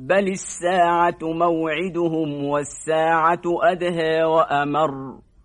بل الساعة موعدهم والساعة أدهى وأمر.